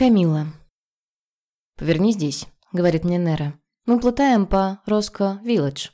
Камила. «Поверни здесь», — говорит мне Нера. «Мы плутаем по Роско-Вилледж».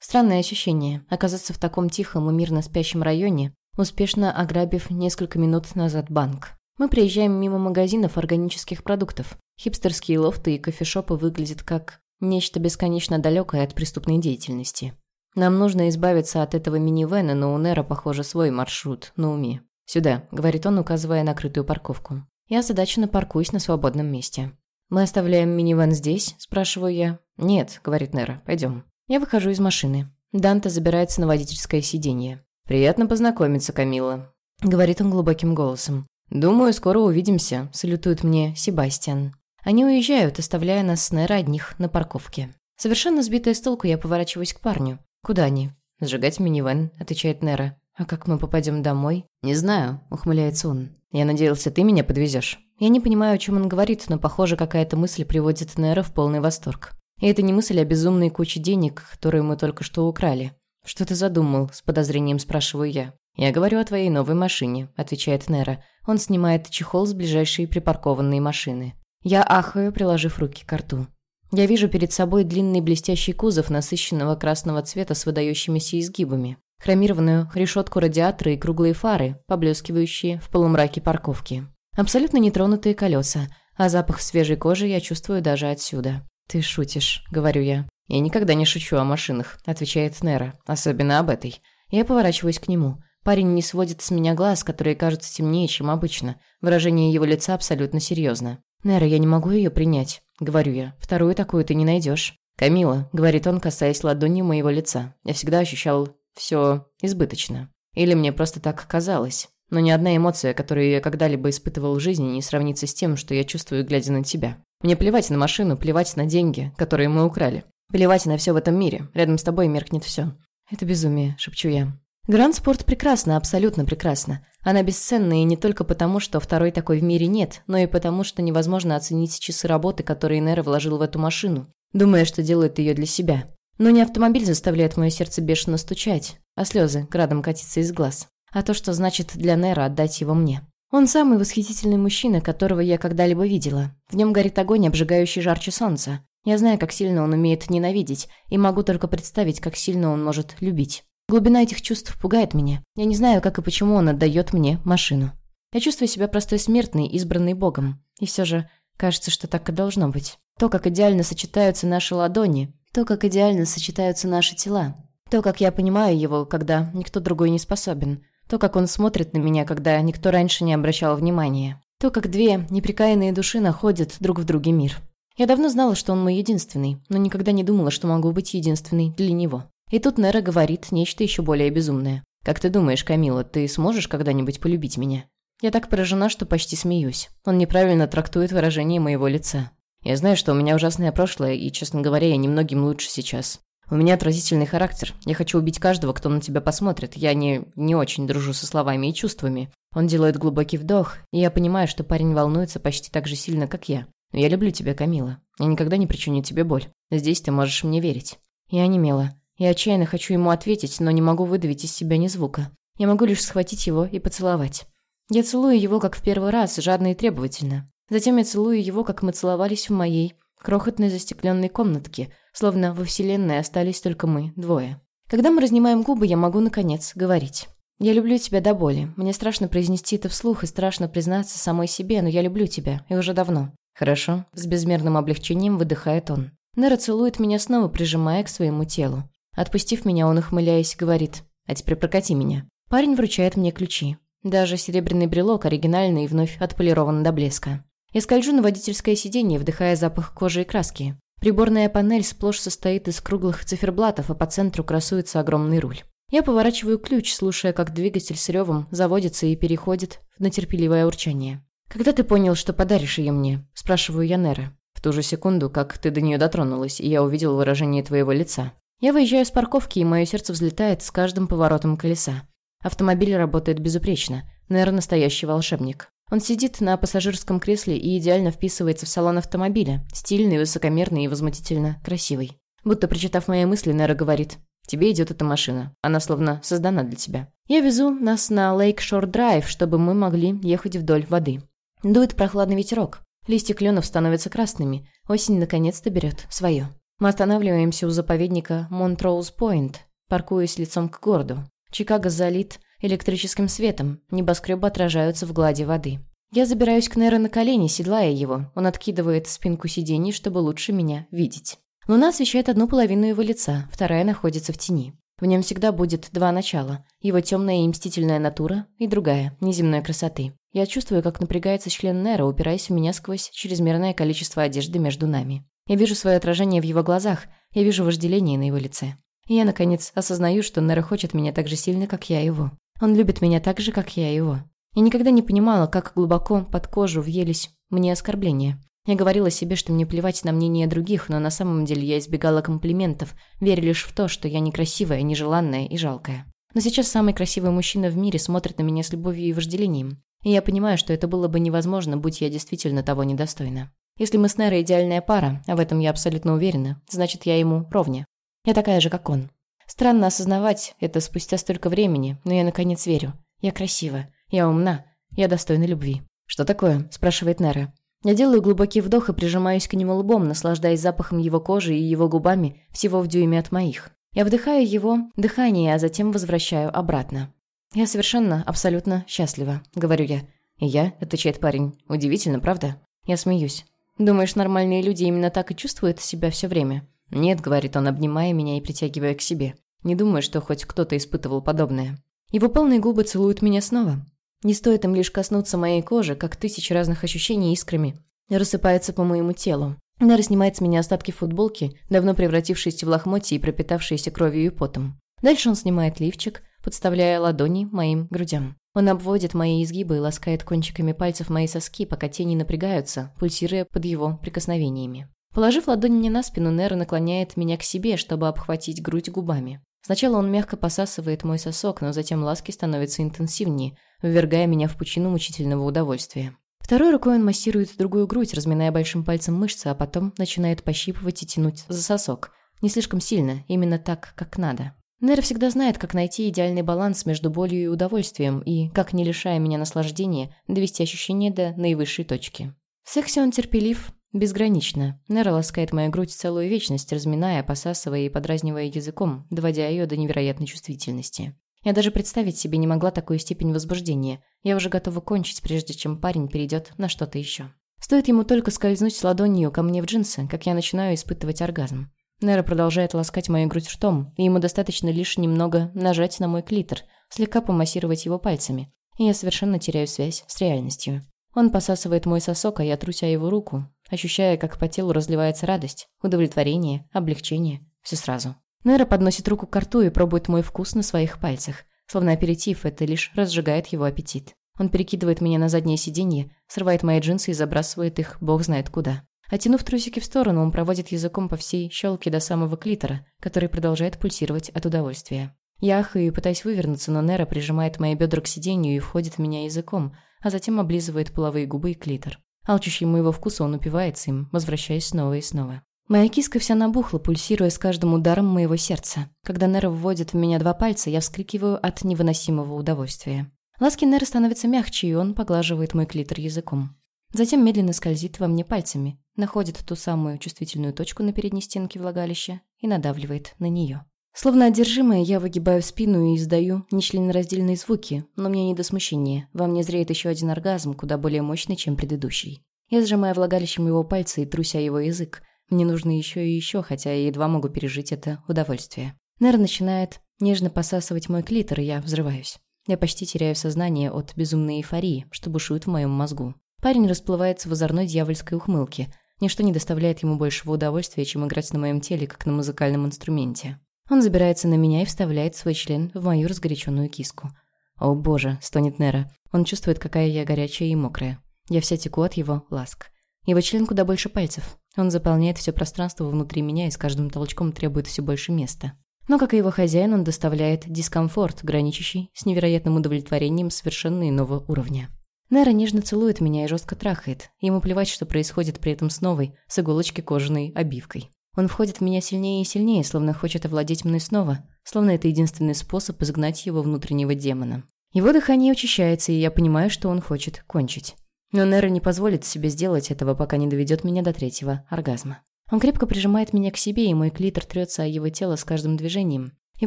Странное ощущение – оказаться в таком тихом и мирно спящем районе, успешно ограбив несколько минут назад банк. Мы приезжаем мимо магазинов органических продуктов. Хипстерские лофты и кофешопы выглядят как нечто бесконечно далекое от преступной деятельности. Нам нужно избавиться от этого минивэна, но у Нера, похоже, свой маршрут на уме. «Сюда», — говорит он, указывая на крытую парковку. Я озадаченно паркуюсь на свободном месте. «Мы оставляем минивэн здесь?» – спрашиваю я. «Нет», – говорит Нера, – «пойдем». Я выхожу из машины. Данте забирается на водительское сиденье. «Приятно познакомиться, Камила», – говорит он глубоким голосом. «Думаю, скоро увидимся», – салютует мне Себастьян. Они уезжают, оставляя нас с Нера одних на парковке. Совершенно сбитая с толку, я поворачиваюсь к парню. «Куда они?» «Сжигать минивэн», – отвечает Нера. «А как мы попадем домой?» «Не знаю», – ухмыляется он. «Я надеялся, ты меня подвезешь. Я не понимаю, о чем он говорит, но, похоже, какая-то мысль приводит Нера в полный восторг. И это не мысль о безумной куче денег, которые мы только что украли. «Что ты задумал?» – с подозрением спрашиваю я. «Я говорю о твоей новой машине», – отвечает Нера. Он снимает чехол с ближайшей припаркованной машины. Я ахаю, приложив руки к рту. Я вижу перед собой длинный блестящий кузов насыщенного красного цвета с выдающимися изгибами хромированную решетку радиатора и круглые фары, поблескивающие в полумраке парковки. Абсолютно нетронутые колеса, а запах свежей кожи я чувствую даже отсюда. «Ты шутишь», — говорю я. «Я никогда не шучу о машинах», — отвечает Нера, особенно об этой. Я поворачиваюсь к нему. Парень не сводит с меня глаз, которые кажутся темнее, чем обычно. Выражение его лица абсолютно серьезно. «Нера, я не могу ее принять», — говорю я. «Вторую такую ты не найдешь. «Камила», — говорит он, касаясь ладонью моего лица. Я всегда ощущал все избыточно. Или мне просто так казалось. Но ни одна эмоция, которую я когда-либо испытывал в жизни, не сравнится с тем, что я чувствую, глядя на тебя. Мне плевать на машину, плевать на деньги, которые мы украли. Плевать на все в этом мире. Рядом с тобой меркнет все. Это безумие, шепчу я. Гранд Спорт прекрасно, абсолютно прекрасно. Она бесценна и не только потому, что второй такой в мире нет, но и потому, что невозможно оценить часы работы, которые Нера вложил в эту машину, думая, что делает ее для себя. Но не автомобиль заставляет мое сердце бешено стучать, а слезы градом катиться из глаз. А то, что значит для Нера отдать его мне. Он самый восхитительный мужчина, которого я когда-либо видела. В нем горит огонь, обжигающий жарче солнца. Я знаю, как сильно он умеет ненавидеть, и могу только представить, как сильно он может любить. Глубина этих чувств пугает меня. Я не знаю, как и почему он отдает мне машину. Я чувствую себя простой смертной, избранной Богом. И все же, кажется, что так и должно быть. То, как идеально сочетаются наши ладони, то, как идеально сочетаются наши тела. То, как я понимаю его, когда никто другой не способен. То, как он смотрит на меня, когда никто раньше не обращал внимания. То, как две неприкаянные души находят друг в друге мир. Я давно знала, что он мой единственный, но никогда не думала, что могу быть единственной для него. И тут Нера говорит нечто еще более безумное. «Как ты думаешь, Камила, ты сможешь когда-нибудь полюбить меня?» Я так поражена, что почти смеюсь. Он неправильно трактует выражение моего лица. Я знаю, что у меня ужасное прошлое, и, честно говоря, я немногим лучше сейчас. У меня отвратительный характер. Я хочу убить каждого, кто на тебя посмотрит. Я не, не очень дружу со словами и чувствами. Он делает глубокий вдох, и я понимаю, что парень волнуется почти так же сильно, как я. Но я люблю тебя, Камила. Я никогда не причиню тебе боль. Здесь ты можешь мне верить. Я немела. Я отчаянно хочу ему ответить, но не могу выдавить из себя ни звука. Я могу лишь схватить его и поцеловать. Я целую его, как в первый раз, жадно и требовательно. Затем я целую его, как мы целовались в моей крохотной застекленной комнатке, словно во вселенной остались только мы, двое. Когда мы разнимаем губы, я могу, наконец, говорить. «Я люблю тебя до боли. Мне страшно произнести это вслух и страшно признаться самой себе, но я люблю тебя, и уже давно». «Хорошо», — с безмерным облегчением выдыхает он. Нера целует меня снова, прижимая к своему телу. Отпустив меня, он, ухмыляясь, говорит, «А теперь прокати меня». Парень вручает мне ключи. Даже серебряный брелок оригинальный и вновь отполирован до блеска. Я скольжу на водительское сиденье, вдыхая запах кожи и краски. Приборная панель сплошь состоит из круглых циферблатов, а по центру красуется огромный руль. Я поворачиваю ключ, слушая, как двигатель с ревом заводится и переходит на терпеливое урчание. «Когда ты понял, что подаришь ее мне?» – спрашиваю я Нера. В ту же секунду, как ты до нее дотронулась, и я увидел выражение твоего лица. Я выезжаю с парковки, и мое сердце взлетает с каждым поворотом колеса. Автомобиль работает безупречно. Нера настоящий волшебник. Он сидит на пассажирском кресле и идеально вписывается в салон автомобиля. Стильный, высокомерный и возмутительно красивый. Будто прочитав мои мысли, Нера говорит, «Тебе идет эта машина. Она словно создана для тебя». Я везу нас на Лейк Шор Драйв, чтобы мы могли ехать вдоль воды. Дует прохладный ветерок. Листья кленов становятся красными. Осень наконец-то берет свое. Мы останавливаемся у заповедника Монтроуз-Пойнт, паркуясь лицом к городу. Чикаго залит электрическим светом, небоскребы отражаются в глади воды. Я забираюсь к Неро на колени, седлая его. Он откидывает спинку сидений, чтобы лучше меня видеть. Луна освещает одну половину его лица, вторая находится в тени. В нем всегда будет два начала. Его темная и мстительная натура и другая, неземной красоты. Я чувствую, как напрягается член Нера, упираясь в меня сквозь чрезмерное количество одежды между нами. Я вижу свое отражение в его глазах, я вижу вожделение на его лице. И я, наконец, осознаю, что Нера хочет меня так же сильно, как я его. Он любит меня так же, как я его. Я никогда не понимала, как глубоко под кожу въелись мне оскорбления. Я говорила себе, что мне плевать на мнение других, но на самом деле я избегала комплиментов, веря лишь в то, что я некрасивая, нежеланная и жалкая. Но сейчас самый красивый мужчина в мире смотрит на меня с любовью и вожделением. И я понимаю, что это было бы невозможно, будь я действительно того недостойна. Если мы с Нерой идеальная пара, а в этом я абсолютно уверена, значит, я ему ровня. Я такая же, как он. Странно осознавать это спустя столько времени, но я наконец верю. Я красива, я умна, я достойна любви. «Что такое?» – спрашивает Нера. Я делаю глубокий вдох и прижимаюсь к нему лбом, наслаждаясь запахом его кожи и его губами всего в дюйме от моих. Я вдыхаю его дыхание, а затем возвращаю обратно. «Я совершенно, абсолютно счастлива», — говорю я. «И я?» — отвечает парень. «Удивительно, правда?» Я смеюсь. «Думаешь, нормальные люди именно так и чувствуют себя все время?» «Нет», — говорит он, обнимая меня и притягивая к себе. «Не думаю, что хоть кто-то испытывал подобное». Его полные губы целуют меня снова. Не стоит им лишь коснуться моей кожи, как тысячи разных ощущений искрами рассыпаются по моему телу. Нара снимает с меня остатки футболки, давно превратившиеся в лохмотья и пропитавшиеся кровью и потом. Дальше он снимает лифчик, подставляя ладони моим грудям. Он обводит мои изгибы и ласкает кончиками пальцев мои соски, пока тени напрягаются, пульсируя под его прикосновениями. Положив ладонь мне на спину, Нера наклоняет меня к себе, чтобы обхватить грудь губами. Сначала он мягко посасывает мой сосок, но затем ласки становятся интенсивнее, ввергая меня в пучину мучительного удовольствия. Второй рукой он массирует другую грудь, разминая большим пальцем мышцы, а потом начинает пощипывать и тянуть за сосок. Не слишком сильно, именно так, как надо. Нер всегда знает, как найти идеальный баланс между болью и удовольствием, и, как не лишая меня наслаждения, довести ощущение до наивысшей точки. В сексе он терпелив, Безгранично. Нера ласкает мою грудь целую вечность, разминая, посасывая и подразнивая языком, доводя ее до невероятной чувствительности. Я даже представить себе не могла такую степень возбуждения. Я уже готова кончить, прежде чем парень перейдет на что-то еще. Стоит ему только скользнуть ладонью ко мне в джинсы, как я начинаю испытывать оргазм. Нера продолжает ласкать мою грудь ртом, и ему достаточно лишь немного нажать на мой клитор, слегка помассировать его пальцами, и я совершенно теряю связь с реальностью. Он посасывает мой сосок, а я труся его руку, ощущая, как по телу разливается радость, удовлетворение, облегчение. Все сразу. Нера подносит руку к рту и пробует мой вкус на своих пальцах. Словно аперитив, это лишь разжигает его аппетит. Он перекидывает меня на заднее сиденье, срывает мои джинсы и забрасывает их бог знает куда. Оттянув трусики в сторону, он проводит языком по всей щелке до самого клитора, который продолжает пульсировать от удовольствия. Я ахаю и пытаюсь вывернуться, но Нера прижимает мои бедра к сиденью и входит в меня языком, а затем облизывает половые губы и клитор. Алчущий моего вкуса он упивается им, возвращаясь снова и снова. Моя киска вся набухла, пульсируя с каждым ударом моего сердца. Когда Нера вводит в меня два пальца, я вскрикиваю от невыносимого удовольствия. Ласки Нера становятся мягче, и он поглаживает мой клитор языком. Затем медленно скользит во мне пальцами, находит ту самую чувствительную точку на передней стенке влагалища и надавливает на нее. Словно одержимая, я выгибаю спину и издаю нечленораздельные звуки, но мне не до смущения. Во мне зреет еще один оргазм, куда более мощный, чем предыдущий. Я сжимаю влагалищем его пальцы и труся его язык. Мне нужно еще и еще, хотя я едва могу пережить это удовольствие. Нер начинает нежно посасывать мой клитор, и я взрываюсь. Я почти теряю сознание от безумной эйфории, что бушует в моем мозгу. Парень расплывается в озорной дьявольской ухмылке. Ничто не доставляет ему большего удовольствия, чем играть на моем теле, как на музыкальном инструменте. Он забирается на меня и вставляет свой член в мою разгоряченную киску. «О боже!» – стонет Нера. Он чувствует, какая я горячая и мокрая. Я вся теку от его ласк. Его член куда больше пальцев. Он заполняет все пространство внутри меня и с каждым толчком требует все больше места. Но, как и его хозяин, он доставляет дискомфорт, граничащий с невероятным удовлетворением совершенно иного уровня. Нера нежно целует меня и жестко трахает. Ему плевать, что происходит при этом с новой, с иголочки кожаной обивкой. Он входит в меня сильнее и сильнее, словно хочет овладеть мной снова, словно это единственный способ изгнать его внутреннего демона. Его дыхание учащается, и я понимаю, что он хочет кончить. Но Нера не позволит себе сделать этого, пока не доведет меня до третьего оргазма. Он крепко прижимает меня к себе, и мой клитор трется о его тело с каждым движением. И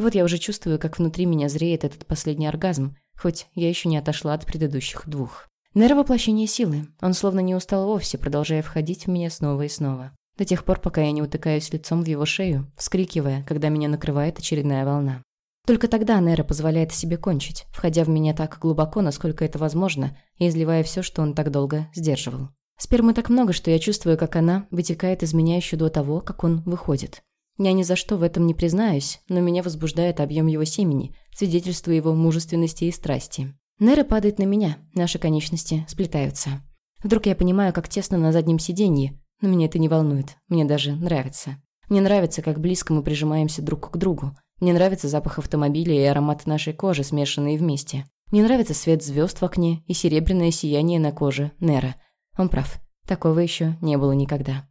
вот я уже чувствую, как внутри меня зреет этот последний оргазм, хоть я еще не отошла от предыдущих двух. Нера воплощение силы. Он словно не устал вовсе, продолжая входить в меня снова и снова. До тех пор, пока я не утыкаюсь лицом в его шею, вскрикивая, когда меня накрывает очередная волна. Только тогда Нера позволяет себе кончить, входя в меня так глубоко, насколько это возможно, и изливая все, что он так долго сдерживал. Спермы так много, что я чувствую, как она вытекает из меня еще до того, как он выходит. Я ни за что в этом не признаюсь, но меня возбуждает объем его семени, свидетельство его мужественности и страсти. Нера падает на меня, наши конечности сплетаются. Вдруг я понимаю, как тесно на заднем сиденье, но меня это не волнует, мне даже нравится. Мне нравится, как близко мы прижимаемся друг к другу. Мне нравится запах автомобиля и аромат нашей кожи, смешанные вместе. Мне нравится свет звезд в окне и серебряное сияние на коже Нера. Он прав. Такого еще не было никогда.